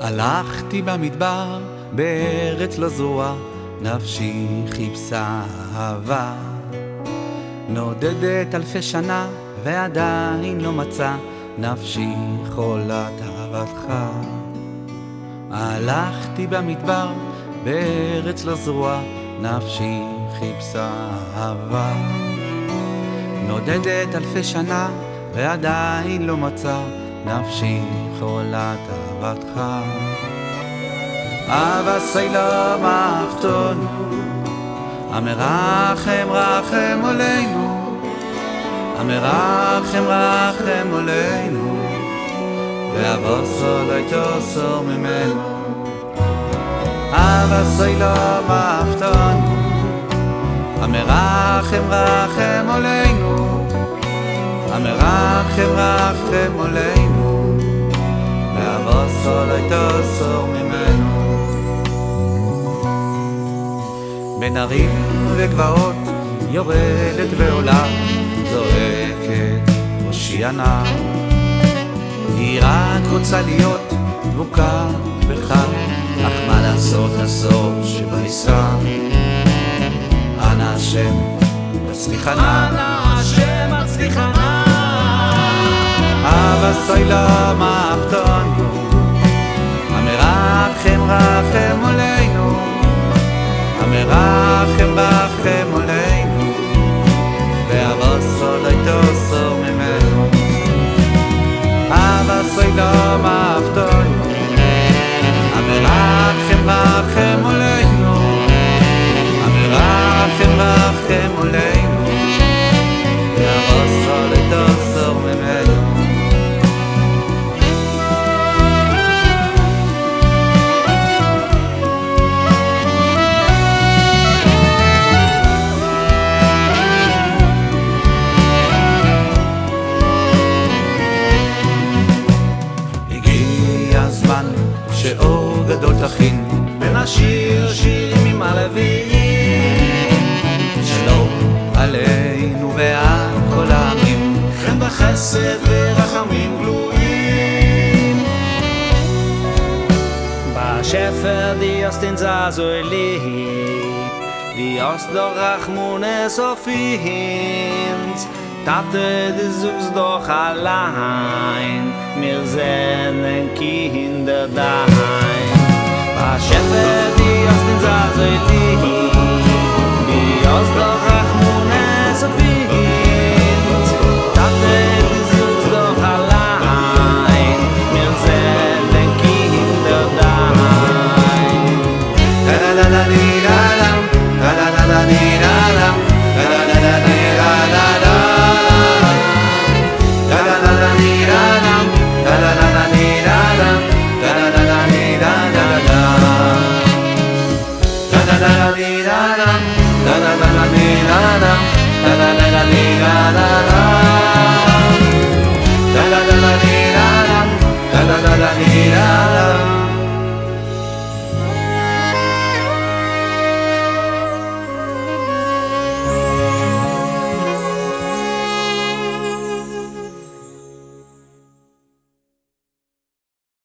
הלכתי במדבר, בארץ לא זרועה, נפשי חיפשה אהבה. נודדת אלפי שנה, ועדיין לא מצא, נפשי חולת אהבתך. הלכתי במדבר, בארץ לא זרועה, נפשי חיפשה אהבה. נודדת אלפי שנה, ועדיין לא מצא, נפשי חולת אהבתך. אבא סלום אהבתנו, המרחם רחם עלינו, המרחם רחם עלינו, ואבוסו לא יתוסו ממנו. אבא סלום אהבתנו, המרחם רחם עלינו, המרחם רחם עלינו, בין ערים וגבעות יורדת ועולה, זועקת הושיענה. היא רק רוצה להיות דבוקה בך, אך מה לעשות הסוף שבעיסה? אנא השם, הצליחנה. אנא השם הצליחנה. אבא סוילה מחתנו, חסד ורחמים גלויים בשפר דיוסטין זזו אלי די דו לא רחמונס אופינס Tate, דו suchst doch allein, mir sind. liga da da